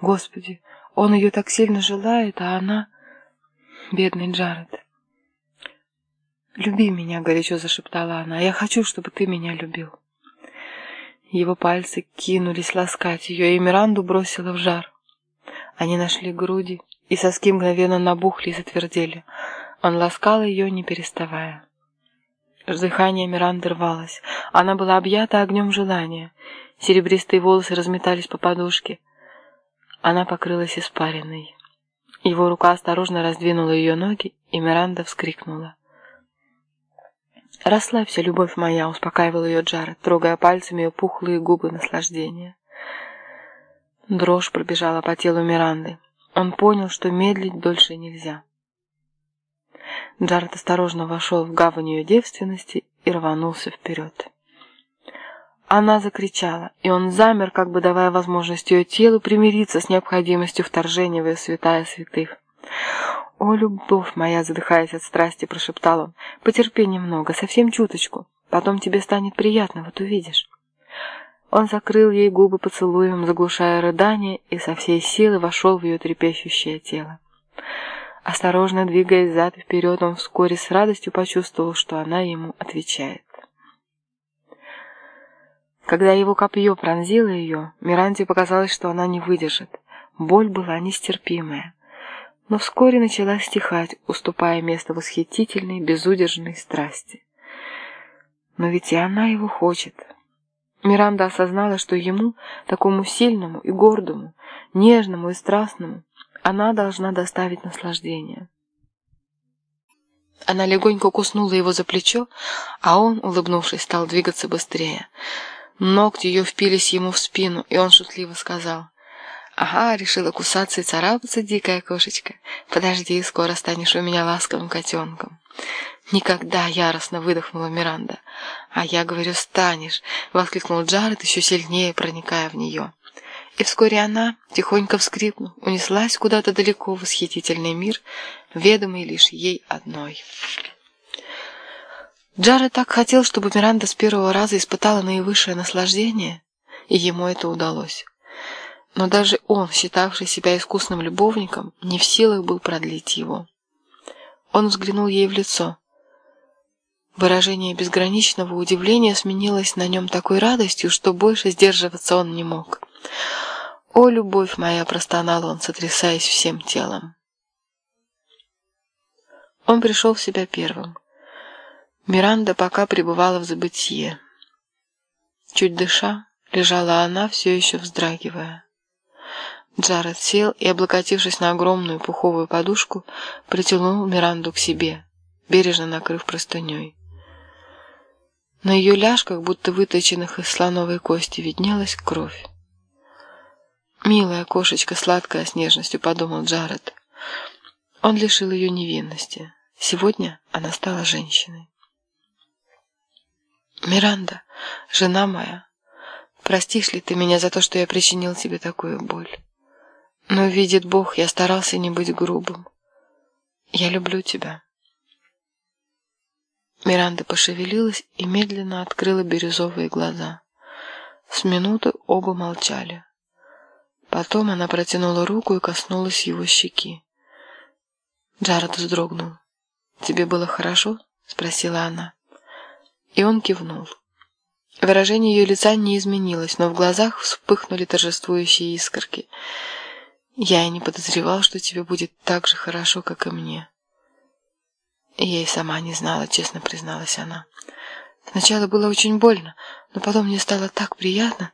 Господи, он ее так сильно желает, а она... Бедный Джаред. «Люби меня», — горячо зашептала она. «Я хочу, чтобы ты меня любил». Его пальцы кинулись ласкать ее, и Миранду бросила в жар. Они нашли груди, и соски мгновенно набухли и затвердели. Он ласкал ее, не переставая. Дыхание Миранды рвалось. Она была объята огнем желания. Серебристые волосы разметались по подушке. Она покрылась испариной. Его рука осторожно раздвинула ее ноги, и Миранда вскрикнула. «Расслабься, любовь моя», — успокаивал ее Джаред, трогая пальцами ее пухлые губы наслаждения. Дрожь пробежала по телу Миранды. Он понял, что медлить дольше нельзя. Джаред осторожно вошел в гавань ее девственности и рванулся вперед. Она закричала, и он замер, как бы давая возможность ее телу примириться с необходимостью вторжения в ее святая святых. «О, любовь моя!» — задыхаясь от страсти, прошептал он. «Потерпи немного, совсем чуточку. Потом тебе станет приятно, вот увидишь». Он закрыл ей губы поцелуем, заглушая рыдание, и со всей силы вошел в ее трепещущее тело. Осторожно двигаясь зад и вперед, он вскоре с радостью почувствовал, что она ему отвечает. Когда его копье пронзило ее, Миранде показалось, что она не выдержит. Боль была нестерпимая но вскоре начала стихать, уступая место восхитительной, безудержной страсти. Но ведь и она его хочет. Миранда осознала, что ему, такому сильному и гордому, нежному и страстному, она должна доставить наслаждение. Она легонько куснула его за плечо, а он, улыбнувшись, стал двигаться быстрее. Ногти ее впились ему в спину, и он шутливо сказал — Ага, решила кусаться и царапаться, дикая кошечка. Подожди, скоро станешь у меня ласковым котенком. Никогда яростно выдохнула Миранда. А я говорю, станешь, воскликнул Джаред, еще сильнее проникая в нее. И вскоре она, тихонько вскрипнув, унеслась куда-то далеко в восхитительный мир, ведомый лишь ей одной. Джаред так хотел, чтобы Миранда с первого раза испытала наивысшее наслаждение, и ему это удалось. Но даже он, считавший себя искусным любовником, не в силах был продлить его. Он взглянул ей в лицо. Выражение безграничного удивления сменилось на нем такой радостью, что больше сдерживаться он не мог. «О, любовь моя!» – простонал он, сотрясаясь всем телом. Он пришел в себя первым. Миранда пока пребывала в забытье. Чуть дыша, лежала она, все еще вздрагивая. Джаред сел и, облокотившись на огромную пуховую подушку, притянул Миранду к себе, бережно накрыв простыней. На ее ляжках, будто выточенных из слоновой кости, виднелась кровь. «Милая кошечка, сладкая с нежностью», — подумал Джаред. Он лишил ее невинности. Сегодня она стала женщиной. «Миранда, жена моя, простишь ли ты меня за то, что я причинил тебе такую боль?» Но, видит Бог, я старался не быть грубым. Я люблю тебя. Миранда пошевелилась и медленно открыла бирюзовые глаза. С минуты оба молчали. Потом она протянула руку и коснулась его щеки. Джаред вздрогнул. «Тебе было хорошо?» — спросила она. И он кивнул. Выражение ее лица не изменилось, но в глазах вспыхнули торжествующие искорки — я и не подозревал, что тебе будет так же хорошо, как и мне. я и сама не знала, честно призналась она. Сначала было очень больно, но потом мне стало так приятно.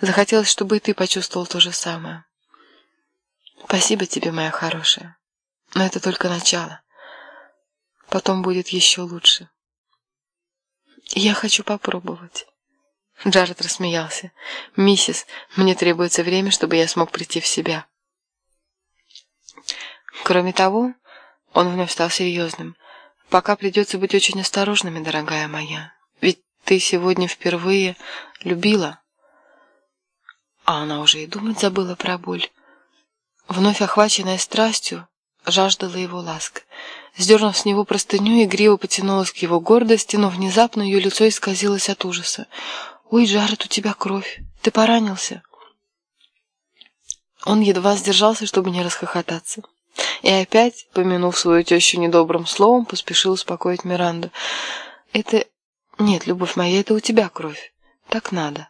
Захотелось, чтобы и ты почувствовал то же самое. Спасибо тебе, моя хорошая. Но это только начало. Потом будет еще лучше. Я хочу попробовать. Джаред рассмеялся. «Миссис, мне требуется время, чтобы я смог прийти в себя». Кроме того, он вновь стал серьезным. Пока придется быть очень осторожными, дорогая моя. Ведь ты сегодня впервые любила. А она уже и думать забыла про боль. Вновь охваченная страстью, жаждала его ласк. Сдернув с него простыню, игриво потянулась к его гордости, но внезапно ее лицо исказилось от ужаса. «Ой, Джаред, у тебя кровь. Ты поранился?» Он едва сдержался, чтобы не расхохотаться. И опять, помянув свою тещу недобрым словом, поспешил успокоить Миранду. «Это... Нет, любовь моя, это у тебя кровь. Так надо.